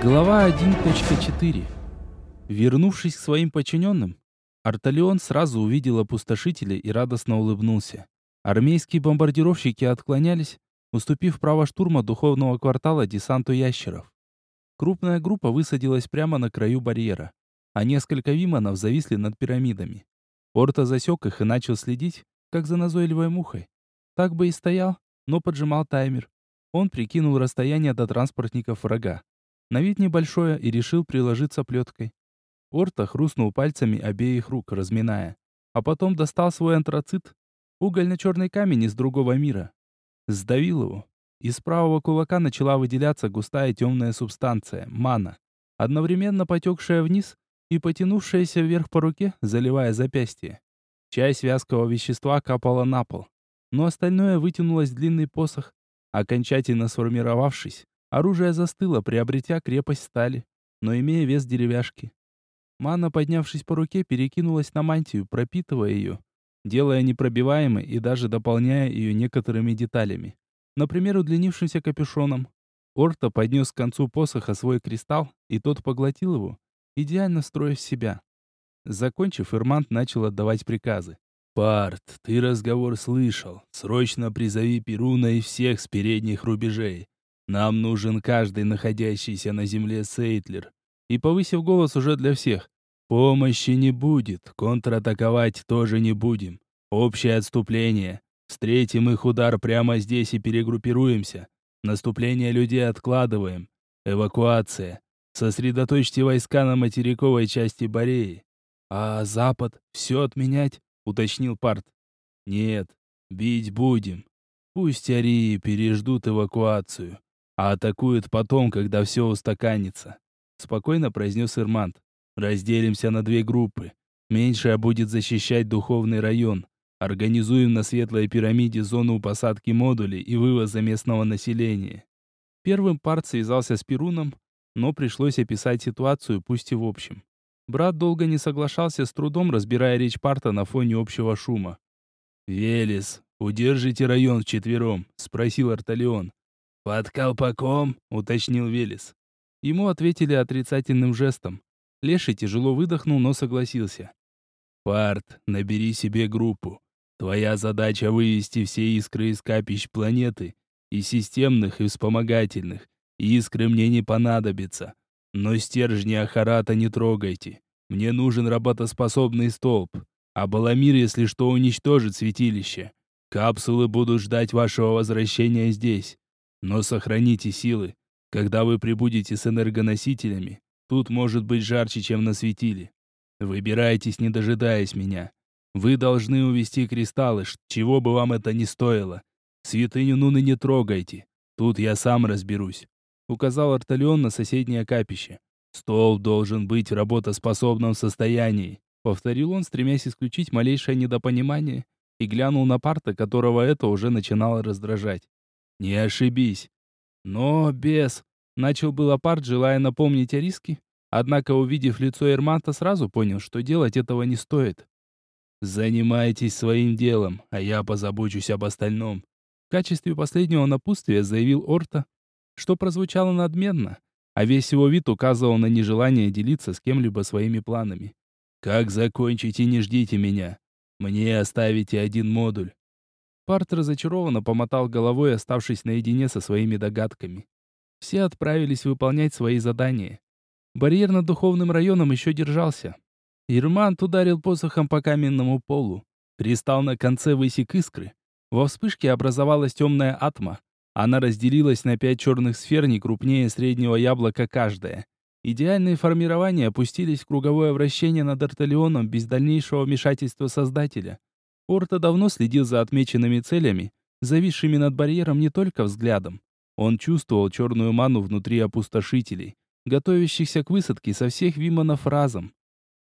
Глава 1.4. Вернувшись к своим подчиненным, Арталион сразу увидел опустошителя и радостно улыбнулся. Армейские бомбардировщики отклонялись, уступив право штурма духовного квартала десанту ящеров. Крупная группа высадилась прямо на краю барьера, а несколько виманов зависли над пирамидами. Орта засек их и начал следить, как за назойливой мухой. Так бы и стоял, но поджимал таймер. Он прикинул расстояние до транспортников врага. На вид небольшое и решил приложиться плеткой. Орта хрустнул пальцами обеих рук, разминая. А потом достал свой антрацит, угольно-черный камень из другого мира. Сдавил его. Из правого кулака начала выделяться густая темная субстанция, мана, одновременно потекшая вниз и потянувшаяся вверх по руке, заливая запястье. Часть вязкого вещества капала на пол, но остальное вытянулось в длинный посох. Окончательно сформировавшись, оружие застыло, приобретя крепость стали, но имея вес деревяшки. Мана, поднявшись по руке, перекинулась на мантию, пропитывая ее, делая непробиваемой и даже дополняя ее некоторыми деталями. Например, удлинившимся капюшоном. Орта поднес к концу посоха свой кристалл, и тот поглотил его, идеально строя себя. Закончив, Ирмант начал отдавать приказы. «Парт, ты разговор слышал. Срочно призови Перуна и всех с передних рубежей. Нам нужен каждый находящийся на земле Сейтлер». И повысив голос уже для всех. «Помощи не будет, контратаковать тоже не будем. Общее отступление. Встретим их удар прямо здесь и перегруппируемся. Наступление людей откладываем. Эвакуация. Сосредоточьте войска на материковой части Бореи. А Запад все отменять? уточнил Парт. Нет, бить будем. Пусть арии переждут эвакуацию, а атакуют потом, когда все устаканится. Спокойно произнес Ирмант. Разделимся на две группы. Меньшая будет защищать духовный район. Организуем на Светлой пирамиде зону посадки модулей и вывоза местного населения. Первым Парт связался с Перуном, но пришлось описать ситуацию, пусть и в общем. Брат долго не соглашался, с трудом разбирая речь Парта на фоне общего шума. «Велес, удержите район вчетвером», — спросил Арталион. «Под колпаком?» — уточнил Велес. Ему ответили отрицательным жестом. Леший тяжело выдохнул, но согласился. «Парт, набери себе группу. Твоя задача вывести все искры из капищ планеты, и системных, и вспомогательных. Искры мне не понадобятся. Но стержни Ахарата не трогайте. Мне нужен работоспособный столб. А Баламир, если что, уничтожит святилище. Капсулы будут ждать вашего возвращения здесь. Но сохраните силы. Когда вы прибудете с энергоносителями, тут может быть жарче, чем на светиле. Выбирайтесь, не дожидаясь меня. Вы должны увести кристаллы, чего бы вам это ни стоило. Святыню Нуны не трогайте. Тут я сам разберусь указал Арталион на соседнее капище. «Стол должен быть в работоспособном состоянии», повторил он, стремясь исключить малейшее недопонимание, и глянул на парта, которого это уже начинало раздражать. «Не ошибись». «Но без...» Начал было парт, желая напомнить о риске, однако, увидев лицо Эрманта, сразу понял, что делать этого не стоит. «Занимайтесь своим делом, а я позабочусь об остальном», в качестве последнего напутствия заявил Орта, что прозвучало надменно, а весь его вид указывал на нежелание делиться с кем-либо своими планами. «Как закончите, не ждите меня. Мне оставите один модуль». Парт разочарованно помотал головой, оставшись наедине со своими догадками. Все отправились выполнять свои задания. Барьер над духовным районом еще держался. Ирмант ударил посохом по каменному полу. Кристалл на конце высек искры. Во вспышке образовалась темная атма, она разделилась на пять черных сфер не крупнее среднего яблока каждая. Идеальные формирования опустились в круговое вращение над Арталионом без дальнейшего вмешательства Создателя. Орта давно следил за отмеченными целями, зависшими над барьером не только взглядом. Он чувствовал черную ману внутри опустошителей, готовящихся к высадке со всех виманов разом.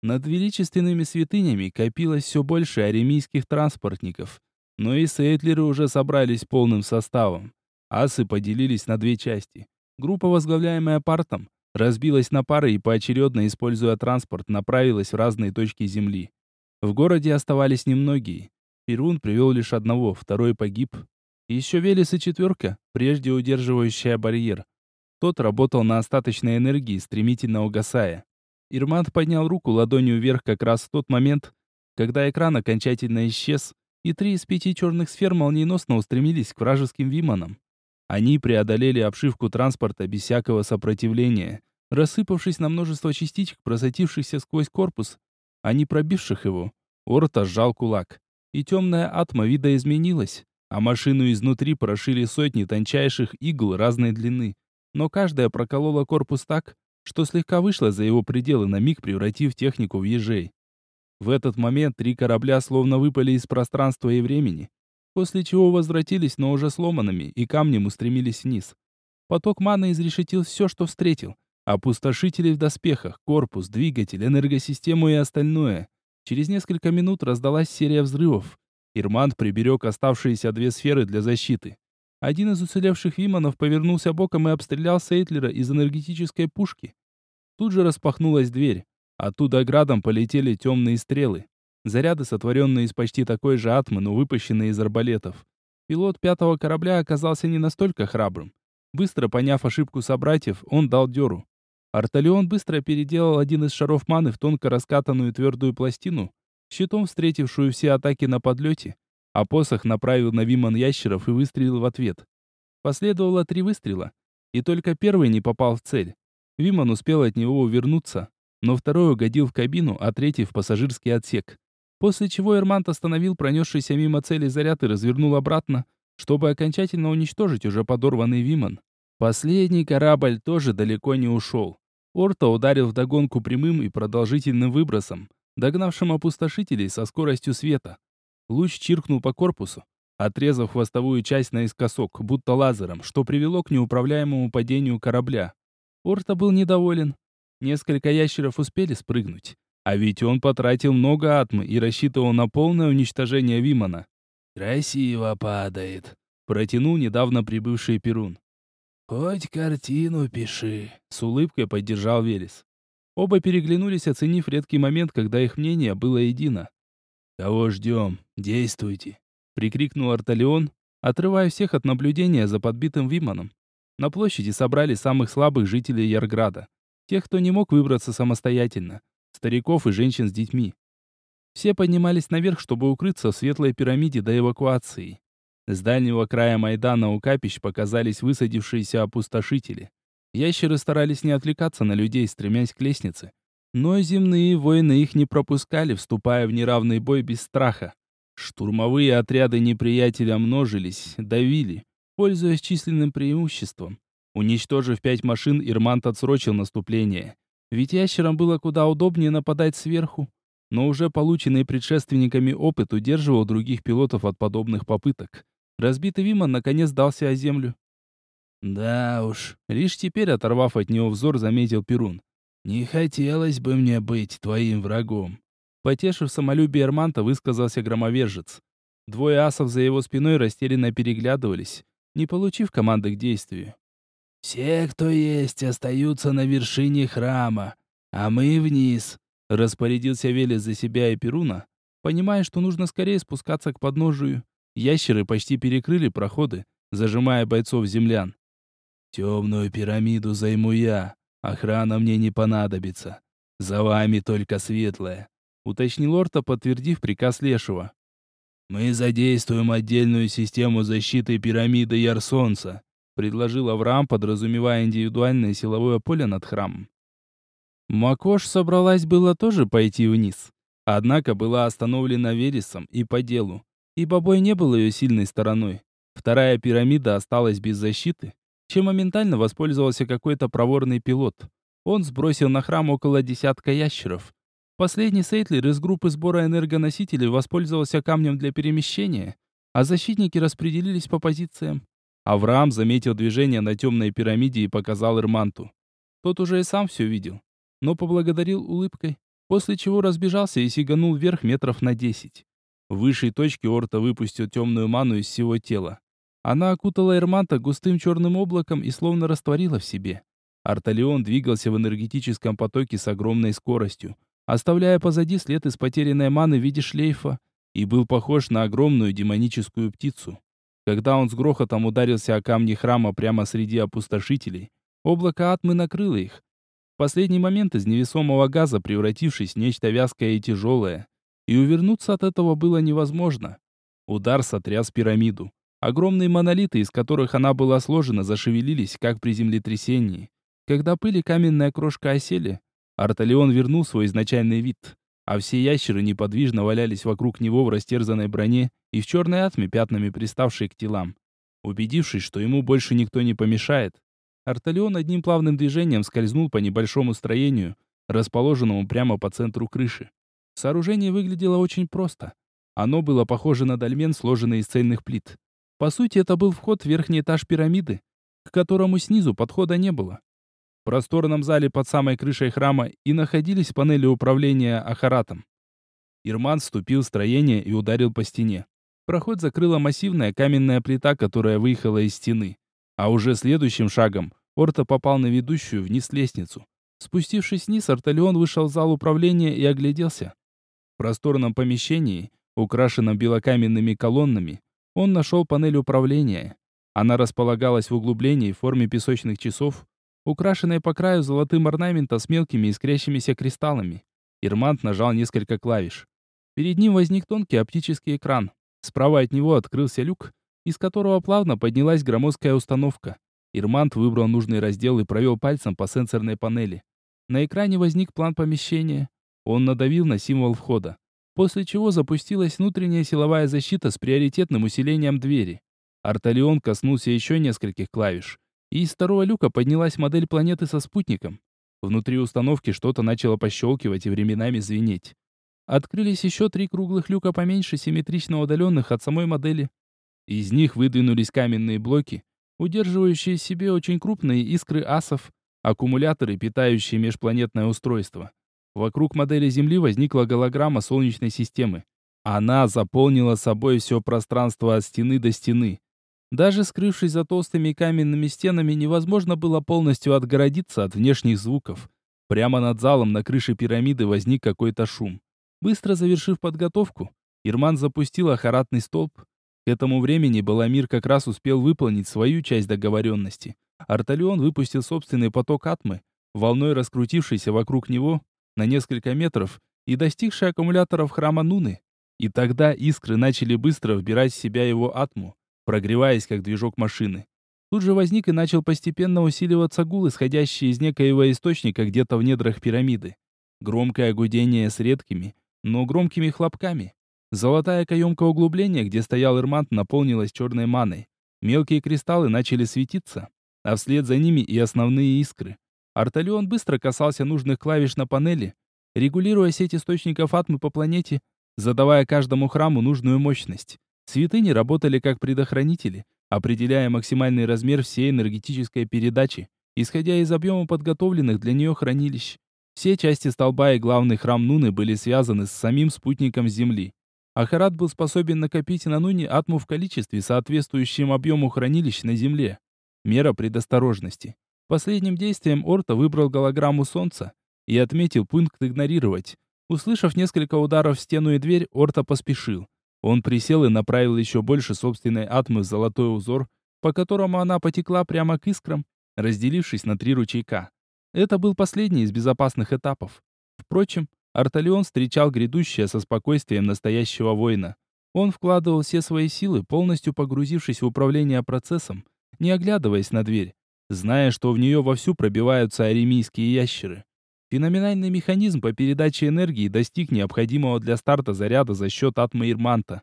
Над величественными святынями копилось все больше аремийских транспортников, но и сейтлеры уже собрались полным составом. Асы поделились на две части. Группа, возглавляемая партом, разбилась на пары и поочередно, используя транспорт, направилась в разные точки Земли. В городе оставались немногие. Перун привел лишь одного, второй погиб. Еще Велес и четверка, прежде удерживающая барьер. Тот работал на остаточной энергии, стремительно угасая. Ирмант поднял руку ладонью вверх как раз в тот момент, когда экран окончательно исчез, и три из пяти черных сфер молниеносно устремились к вражеским виманам. Они преодолели обшивку транспорта без всякого сопротивления, рассыпавшись на множество частичек, просатившихся сквозь корпус, а не пробивших его. Орта сжал кулак, и темная атма вида изменилась, а машину изнутри прошили сотни тончайших игл разной длины, но каждая проколола корпус так, что слегка вышла за его пределы на миг, превратив технику в ежей. В этот момент три корабля словно выпали из пространства и времени, после чего возвратились, но уже сломанными, и камнем устремились вниз. Поток маны изрешетил все, что встретил. Опустошители в доспехах, корпус, двигатель, энергосистему и остальное. Через несколько минут раздалась серия взрывов. Ирмант приберег оставшиеся две сферы для защиты. Один из уцелевших виманов повернулся боком и обстрелял Сейтлера из энергетической пушки. Тут же распахнулась дверь. Оттуда градом полетели темные стрелы. Заряды, сотворенные из почти такой же атмы, но выпущенные из арбалетов. Пилот пятого корабля оказался не настолько храбрым. Быстро поняв ошибку собратьев, он дал дёру. Арталион быстро переделал один из шаров маны в тонко раскатанную твердую пластину, щитом встретившую все атаки на подлете, а посох направил на Виман ящеров и выстрелил в ответ. Последовало три выстрела, и только первый не попал в цель. Виман успел от него увернуться, но второй угодил в кабину, а третий в пассажирский отсек. После чего Эрмант остановил пронесшийся мимо цели заряд и развернул обратно, чтобы окончательно уничтожить уже подорванный Виман. Последний корабль тоже далеко не ушел. Орта ударил вдогонку прямым и продолжительным выбросом, догнавшим опустошителей со скоростью света. Луч чиркнул по корпусу, отрезав хвостовую часть наискосок, будто лазером, что привело к неуправляемому падению корабля. Орта был недоволен. Несколько ящеров успели спрыгнуть. А ведь он потратил много атмы и рассчитывал на полное уничтожение Вимана. «Красиво падает», — протянул недавно прибывший Перун. «Хоть картину пиши», — с улыбкой поддержал Велес. Оба переглянулись, оценив редкий момент, когда их мнение было едино. «Кого ждем? Действуйте!» — прикрикнул Арталион, отрывая всех от наблюдения за подбитым Виманом. На площади собрали самых слабых жителей Ярграда. Тех, кто не мог выбраться самостоятельно. Стариков и женщин с детьми. Все поднимались наверх, чтобы укрыться в светлой пирамиде до эвакуации. С дальнего края Майдана у капищ показались высадившиеся опустошители. Ящеры старались не отвлекаться на людей, стремясь к лестнице. Но земные воины их не пропускали, вступая в неравный бой без страха. Штурмовые отряды неприятеля множились, давили, пользуясь численным преимуществом. Уничтожив пять машин, Ирмант отсрочил наступление. Ведь ящерам было куда удобнее нападать сверху. Но уже полученный предшественниками опыт удерживал других пилотов от подобных попыток. Разбитый Виман наконец дался о землю. «Да уж», — лишь теперь, оторвав от него взор, заметил Перун. «Не хотелось бы мне быть твоим врагом». Потешив самолюбие Эрманта, высказался громовержец. Двое асов за его спиной растерянно переглядывались, не получив команды к действию. Все, кто есть, остаются на вершине храма, а мы вниз», — распорядился Велес за себя и Перуна, понимая, что нужно скорее спускаться к подножию. Ящеры почти перекрыли проходы, зажимая бойцов-землян. «Темную пирамиду займу я, охрана мне не понадобится. За вами только светлая», — уточнил Орта, подтвердив приказ Лешего. «Мы задействуем отдельную систему защиты пирамиды Ярсонца предложил Авраам, подразумевая индивидуальное силовое поле над храмом. Макош собралась было тоже пойти вниз, однако была остановлена Вересом и по делу, ибо бой не был ее сильной стороной. Вторая пирамида осталась без защиты, чем моментально воспользовался какой-то проворный пилот. Он сбросил на храм около десятка ящеров. Последний Сейтлер из группы сбора энергоносителей воспользовался камнем для перемещения, а защитники распределились по позициям. Авраам заметил движение на темной пирамиде и показал Ирманту. Тот уже и сам все видел, но поблагодарил улыбкой, после чего разбежался и сиганул вверх метров на десять. В высшей точке Орта выпустил темную ману из всего тела. Она окутала Эрманта густым черным облаком и словно растворила в себе. Арталион двигался в энергетическом потоке с огромной скоростью, оставляя позади след из потерянной маны в виде шлейфа, и был похож на огромную демоническую птицу. Когда он с грохотом ударился о камни храма прямо среди опустошителей, Облако атмы накрыло их. В последний момент из невесомого газа превратившись в нечто вязкое и тяжелое. И увернуться от этого было невозможно. Удар сотряс пирамиду. Огромные монолиты, из которых она была сложена, зашевелились, как при землетрясении. Когда пыль и каменная крошка осели, Арталион вернул свой изначальный вид, а все ящеры неподвижно валялись вокруг него в растерзанной броне и в черной атме пятнами приставшей к телам. Убедившись, что ему больше никто не помешает, Арталион одним плавным движением скользнул по небольшому строению, расположенному прямо по центру крыши. Сооружение выглядело очень просто. Оно было похоже на дольмен, сложенный из цельных плит. По сути, это был вход в верхний этаж пирамиды, к которому снизу подхода не было. В просторном зале под самой крышей храма и находились панели управления Ахаратом. Ирман вступил в строение и ударил по стене. Проход закрыла массивная каменная плита, которая выехала из стены. А уже следующим шагом Орта попал на ведущую вниз лестницу. Спустившись вниз, Арталион вышел в зал управления и огляделся. В просторном помещении, украшенном белокаменными колоннами, он нашел панель управления. Она располагалась в углублении в форме песочных часов, украшенной по краю золотым орнаментом с мелкими искрящимися кристаллами. Ирмант нажал несколько клавиш. Перед ним возник тонкий оптический экран. Справа от него открылся люк, из которого плавно поднялась громоздкая установка. Ирмант выбрал нужный раздел и провел пальцем по сенсорной панели. На экране возник план помещения. Он надавил на символ входа после чего запустилась внутренняя силовая защита с приоритетным усилением двери. Арталион коснулся еще нескольких клавиш, и из второго люка поднялась модель планеты со спутником. Внутри установки что-то начало пощелкивать и временами звенеть. Открылись еще три круглых люка поменьше, симметрично удаленных от самой модели. Из них выдвинулись каменные блоки, удерживающие в себе очень крупные искры асов, аккумуляторы, питающие межпланетное устройство. Вокруг модели Земли возникла голограмма Солнечной системы. Она заполнила собой все пространство от стены до стены. Даже скрывшись за толстыми каменными стенами, невозможно было полностью отгородиться от внешних звуков. Прямо над залом на крыше пирамиды возник какой-то шум. Быстро завершив подготовку, Ирман запустил охаратный столб. К этому времени Баламир как раз успел выполнить свою часть договоренности. Арталион выпустил собственный поток атмы, волной раскрутившийся вокруг него, на несколько метров и достигший аккумуляторов храма Нуны. И тогда искры начали быстро вбирать в себя его атму, прогреваясь как движок машины. Тут же возник и начал постепенно усиливаться гул, исходящий из некоего источника где-то в недрах пирамиды. Громкое гудение с редкими, но громкими хлопками. Золотая каемка углубления, где стоял Ирмант, наполнилась черной маной. Мелкие кристаллы начали светиться, а вслед за ними и основные искры. Арталион быстро касался нужных клавиш на панели, регулируя сеть источников атмы по планете, задавая каждому храму нужную мощность. Святыни работали как предохранители, определяя максимальный размер всей энергетической передачи, исходя из объема подготовленных для нее хранилищ. Все части столба и главный храм Нуны были связаны с самим спутником Земли. Ахарат был способен накопить на Нуне атму в количестве, соответствующем объему хранилищ на Земле. Мера предосторожности. Последним действием Орта выбрал голограмму Солнца и отметил пункт «Игнорировать». Услышав несколько ударов в стену и дверь, Орта поспешил. Он присел и направил еще больше собственной атмы в золотой узор, по которому она потекла прямо к искрам, разделившись на три ручейка. Это был последний из безопасных этапов. Впрочем, Арталион встречал грядущее со спокойствием настоящего воина. Он вкладывал все свои силы, полностью погрузившись в управление процессом, не оглядываясь на дверь зная, что в нее вовсю пробиваются аремийские ящеры. Феноменальный механизм по передаче энергии достиг необходимого для старта заряда за счет атмы Ирманта.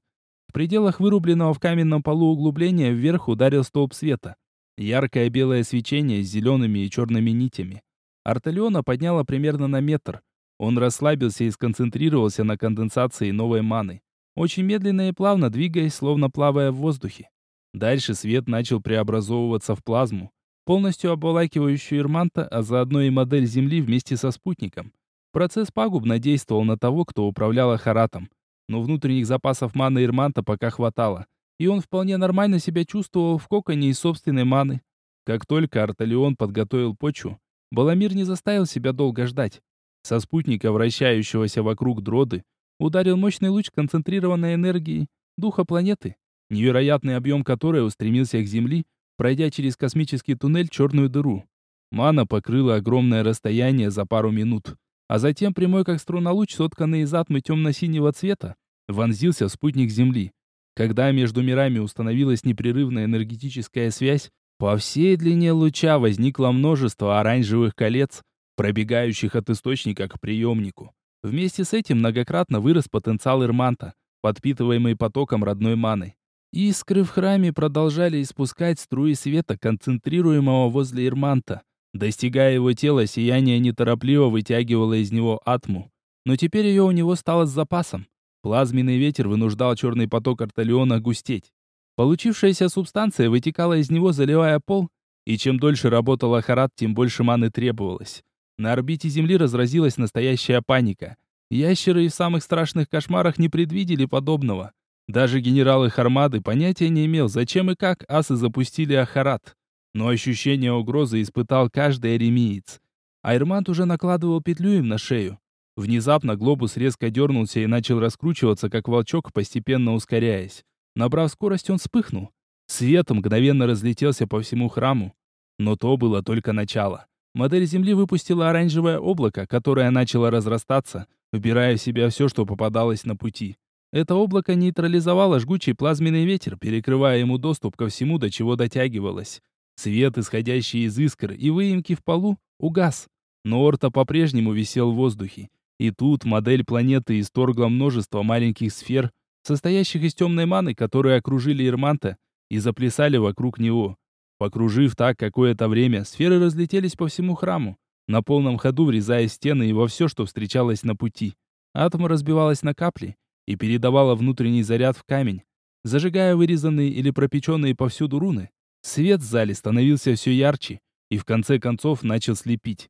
В пределах вырубленного в каменном полу углубления вверх ударил столб света. Яркое белое свечение с зелеными и черными нитями. Арталиона подняло примерно на метр. Он расслабился и сконцентрировался на конденсации новой маны. Очень медленно и плавно двигаясь, словно плавая в воздухе. Дальше свет начал преобразовываться в плазму, полностью обволакивающую Ирманта, а заодно и модель Земли вместе со спутником. Процесс пагубно действовал на того, кто управлял Ахаратом, но внутренних запасов маны Ирманта пока хватало, и он вполне нормально себя чувствовал в коконе из собственной маны. Как только Арталион подготовил почву, Баламир не заставил себя долго ждать. Со спутника, вращающегося вокруг дроды, ударил мощный луч концентрированной энергии, духа планеты, невероятный объем которой устремился к Земли, пройдя через космический туннель черную дыру. Мана покрыла огромное расстояние за пару минут, а затем прямой как струна луч, сотканный из атмы темно-синего цвета, вонзился в спутник Земли. Когда между мирами установилась непрерывная энергетическая связь, по всей длине луча возникло множество оранжевых колец, пробегающих от источника к приемнику. Вместе с этим многократно вырос потенциал Ирманта, подпитываемый потоком родной маны. Искры в храме продолжали испускать струи света, концентрируемого возле Ирманта. Достигая его тела, сияние неторопливо вытягивало из него атму. Но теперь ее у него стало с запасом. Плазменный ветер вынуждал черный поток Арталиона густеть. Получившаяся субстанция вытекала из него, заливая пол, и чем дольше работал Ахарат, тем больше маны требовалось. На орбите Земли разразилась настоящая паника. Ящеры и в самых страшных кошмарах не предвидели подобного. Даже генералы Хармады понятия не имел, зачем и как асы запустили Ахарат. Но ощущение угрозы испытал каждый аремиец. Айрмант уже накладывал петлю им на шею. Внезапно глобус резко дернулся и начал раскручиваться, как волчок, постепенно ускоряясь. Набрав скорость, он вспыхнул. Свет мгновенно разлетелся по всему храму. Но то было только начало. Модель Земли выпустила оранжевое облако, которое начало разрастаться, вбирая в себя все, что попадалось на пути. Это облако нейтрализовало жгучий плазменный ветер, перекрывая ему доступ ко всему, до чего дотягивалось. Свет, исходящий из искр и выемки в полу, угас. Но Орта по-прежнему висел в воздухе. И тут модель планеты исторгла множество маленьких сфер, состоящих из темной маны, которые окружили Ирманта и заплясали вокруг него. Покружив так какое-то время, сферы разлетелись по всему храму, на полном ходу врезая стены и во все, что встречалось на пути. Атом разбивалась на капли и передавала внутренний заряд в камень, зажигая вырезанные или пропеченные повсюду руны. Свет в зале становился все ярче и в конце концов начал слепить.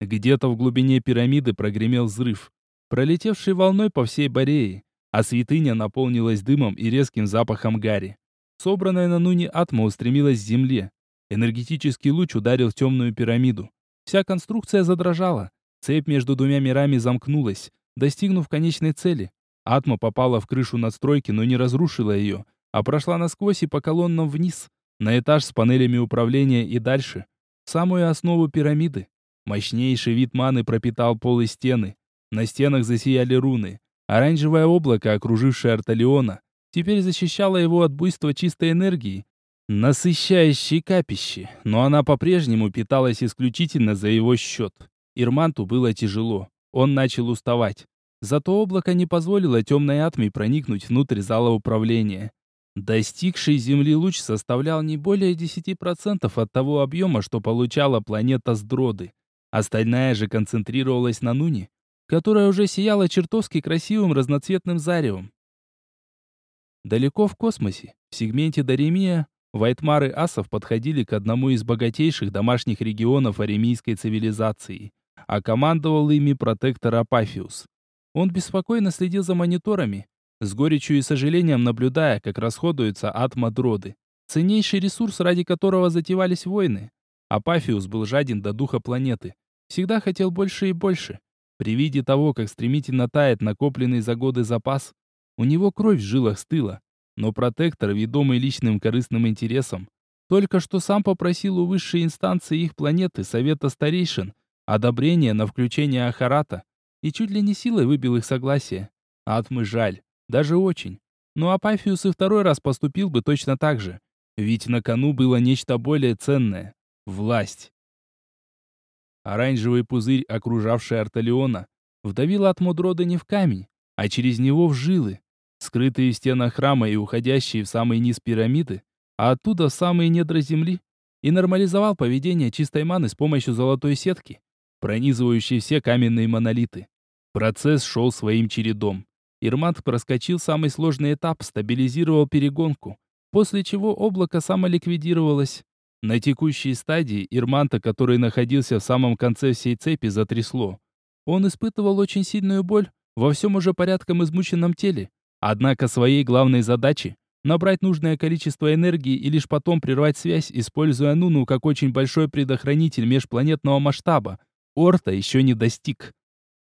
Где-то в глубине пирамиды прогремел взрыв, пролетевший волной по всей Борее, а святыня наполнилась дымом и резким запахом гари. Собранная на Нуне атма устремилась к земле. Энергетический луч ударил в темную пирамиду. Вся конструкция задрожала. Цепь между двумя мирами замкнулась, достигнув конечной цели. Атма попала в крышу надстройки, но не разрушила ее, а прошла насквозь и по колоннам вниз, на этаж с панелями управления и дальше, самую основу пирамиды. Мощнейший вид маны пропитал пол и стены. На стенах засияли руны. Оранжевое облако, окружившее Арталиона, теперь защищало его от буйства чистой энергии, насыщающей капище, но она по-прежнему питалась исключительно за его счет. Ирманту было тяжело. Он начал уставать. Зато облако не позволило темной атме проникнуть внутрь зала управления. Достигший Земли луч составлял не более 10% от того объема, что получала планета Сдроды. Остальная же концентрировалась на Нуне, которая уже сияла чертовски красивым разноцветным заревом. Далеко в космосе, в сегменте Даремия, Вайтмары асов подходили к одному из богатейших домашних регионов аремийской цивилизации, а командовал ими протектор Апафиус. Он беспокойно следил за мониторами, с горечью и сожалением наблюдая, как расходуются атмодроды, ценнейший ресурс, ради которого затевались войны. Апафиус был жаден до духа планеты, всегда хотел больше и больше. При виде того, как стремительно тает накопленный за годы запас, у него кровь в жилах стыла. Но протектор, ведомый личным корыстным интересом, только что сам попросил у высшей инстанции их планеты, Совета Старейшин, одобрение на включение Ахарата, и чуть ли не силой выбил их согласие. Атмы жаль. Даже очень. Но Апафиус и второй раз поступил бы точно так же. Ведь на кону было нечто более ценное. Власть. Оранжевый пузырь, окружавший Арталиона, вдавил от Мудрода не в камень, а через него в жилы, скрытые в стенах храма и уходящие в самый низ пирамиды, а оттуда в самые недра земли, и нормализовал поведение чистой маны с помощью золотой сетки, пронизывающей все каменные монолиты. Процесс шел своим чередом. Ирмат проскочил самый сложный этап, стабилизировал перегонку, после чего облако самоликвидировалось. На текущей стадии Ирманта, который находился в самом конце всей цепи, затрясло. Он испытывал очень сильную боль во всем уже порядком измученном теле. Однако своей главной задачи набрать нужное количество энергии и лишь потом прервать связь, используя Нуну как очень большой предохранитель межпланетного масштаба, Орта еще не достиг.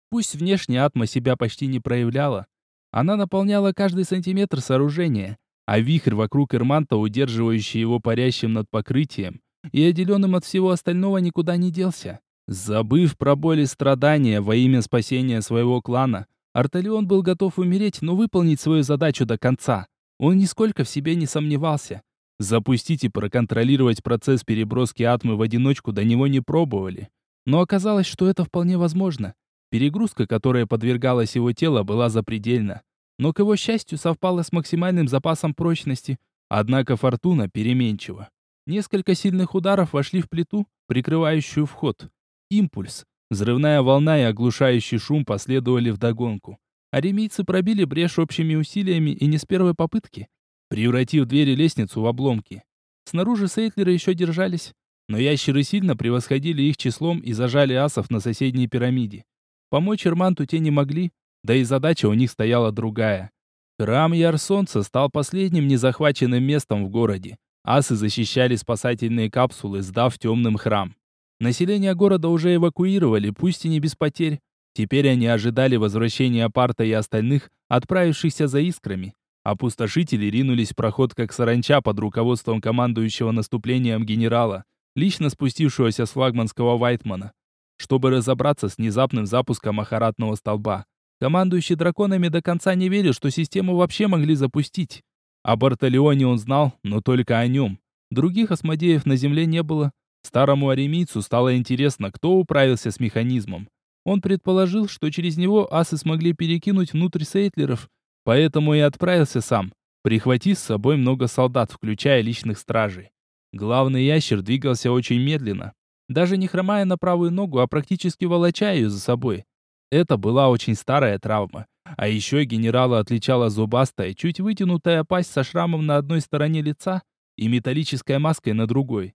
Пусть внешне атма себя почти не проявляла, она наполняла каждый сантиметр сооружения, а вихрь вокруг Эрманта, удерживающий его парящим над покрытием, и отделенным от всего остального никуда не делся. Забыв про боль и страдания во имя спасения своего клана, Арталион был готов умереть, но выполнить свою задачу до конца. Он нисколько в себе не сомневался. Запустить и проконтролировать процесс переброски атмы в одиночку до него не пробовали. Но оказалось, что это вполне возможно. Перегрузка, которая подвергалась его тело, была запредельна. Но, к его счастью, совпала с максимальным запасом прочности. Однако фортуна переменчива. Несколько сильных ударов вошли в плиту, прикрывающую вход. Импульс, взрывная волна и оглушающий шум последовали вдогонку. Аремийцы пробили брешь общими усилиями и не с первой попытки, превратив дверь и лестницу в обломки. Снаружи сейтлеры еще держались, но ящеры сильно превосходили их числом и зажали асов на соседней пирамиде. Помочь Ирманту те не могли, да и задача у них стояла другая. Храм Ярсонца стал последним незахваченным местом в городе. Асы защищали спасательные капсулы, сдав темным храм. Население города уже эвакуировали, пусть и не без потерь. Теперь они ожидали возвращения Парта и остальных, отправившихся за искрами. Опустошители ринулись в проход как саранча под руководством командующего наступлением генерала, лично спустившегося с флагманского Вайтмана, чтобы разобраться с внезапным запуском охаратного столба. Командующий драконами до конца не верил, что систему вообще могли запустить. О Бартолеоне он знал, но только о нем. Других осмодеев на земле не было. Старому аремийцу стало интересно, кто управился с механизмом. Он предположил, что через него асы смогли перекинуть внутрь сейтлеров Поэтому и отправился сам, прихватив с собой много солдат, включая личных стражей. Главный ящер двигался очень медленно, даже не хромая на правую ногу, а практически волоча ее за собой. Это была очень старая травма. А еще генерала отличала зубастая, чуть вытянутая пасть со шрамом на одной стороне лица и металлической маской на другой.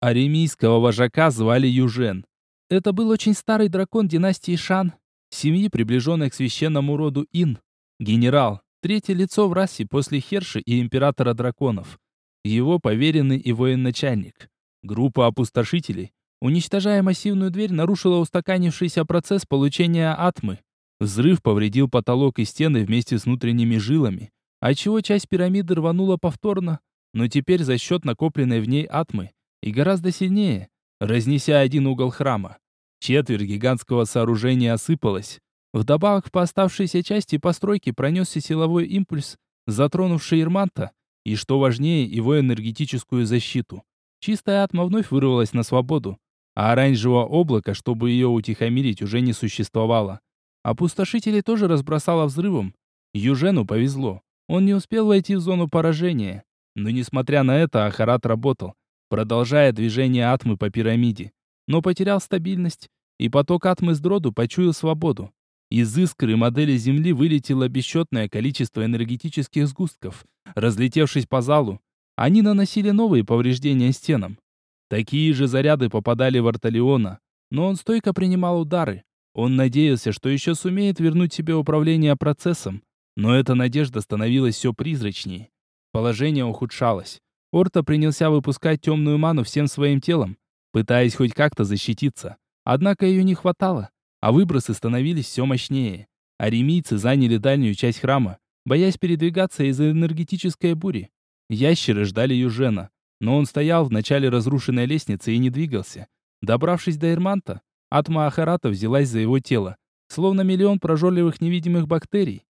Аремийского вожака звали Южен. Это был очень старый дракон династии Шан, семьи, приближенной к священному роду Ин. Генерал, третье лицо в расе после Херши и Императора Драконов. Его поверенный и военачальник. Группа опустошителей, уничтожая массивную дверь, нарушила устаканившийся процесс получения атмы. Взрыв повредил потолок и стены вместе с внутренними жилами, отчего часть пирамиды рванула повторно, но теперь за счет накопленной в ней атмы, и гораздо сильнее, разнеся один угол храма. Четверть гигантского сооружения осыпалась, Вдобавок по оставшейся части постройки пронесся силовой импульс, затронувший Ирманта, и, что важнее, его энергетическую защиту. Чистая атма вновь вырвалась на свободу, а оранжевого облака, чтобы ее утихомирить, уже не существовало. Опустошители тоже разбросало взрывом. Южену повезло. Он не успел войти в зону поражения. Но несмотря на это, Ахарат работал, продолжая движение атмы по пирамиде. Но потерял стабильность, и поток атмы с дроду почуял свободу. Из искры модели Земли вылетело бесчетное количество энергетических сгустков. Разлетевшись по залу, они наносили новые повреждения стенам. Такие же заряды попадали в Арталиона, но он стойко принимал удары. Он надеялся, что еще сумеет вернуть себе управление процессом, но эта надежда становилась все призрачнее. Положение ухудшалось. Орта принялся выпускать темную ману всем своим телом, пытаясь хоть как-то защититься. Однако ее не хватало а выбросы становились все мощнее. Аремийцы заняли дальнюю часть храма, боясь передвигаться из-за энергетической бури. Ящеры ждали Южена, но он стоял в начале разрушенной лестницы и не двигался. Добравшись до Эрманта, Атма Ахарата взялась за его тело, словно миллион прожорливых невидимых бактерий.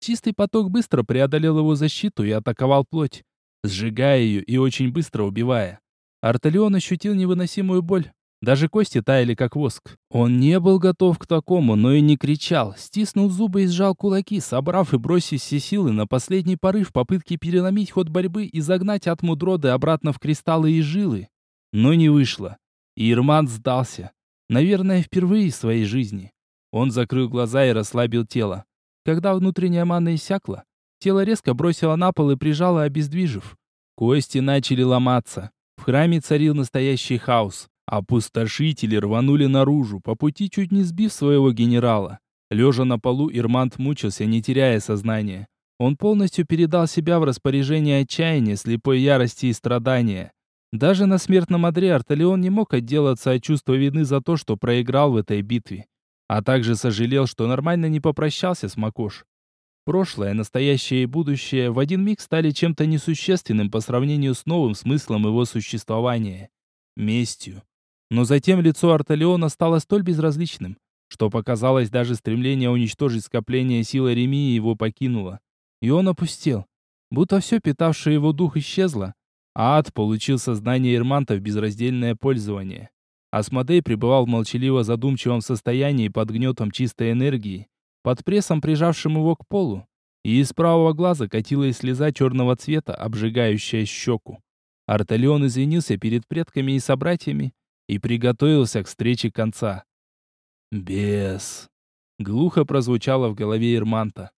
Чистый поток быстро преодолел его защиту и атаковал плоть, сжигая ее и очень быстро убивая. Арталион ощутил невыносимую боль, даже кости таяли, как воск. Он не был готов к такому, но и не кричал. Стиснул зубы и сжал кулаки, собрав и бросив все силы на последний порыв попытки переломить ход борьбы и загнать от мудроды обратно в кристаллы и жилы. Но не вышло. И Ирман сдался. Наверное, впервые в своей жизни. Он закрыл глаза и расслабил тело. Когда внутренняя мана иссякла, тело резко бросило на пол и прижало, обездвижив. Кости начали ломаться. В храме царил настоящий хаос. Опустошители рванули наружу, по пути чуть не сбив своего генерала. Лежа на полу, Ирмант мучился, не теряя сознания. Он полностью передал себя в распоряжение отчаяния, слепой ярости и страдания. Даже на смертном одре Арталион не мог отделаться от чувства вины за то, что проиграл в этой битве. А также сожалел, что нормально не попрощался с Макош. Прошлое, настоящее и будущее в один миг стали чем-то несущественным по сравнению с новым смыслом его существования. местью. Но затем лицо Арталиона стало столь безразличным, что показалось даже стремление уничтожить скопление силы Ремии его покинуло. И он опустел, будто все питавшее его дух исчезло, а ад получил сознание Ирманта в безраздельное пользование. Асмодей пребывал в молчаливо задумчивом состоянии под гнетом чистой энергии, под прессом, прижавшим его к полу, и из правого глаза катилась слеза черного цвета, обжигающая щеку. Арталион извинился перед предками и собратьями и приготовился к встрече конца. «Бес!» — глухо прозвучало в голове Ирманта.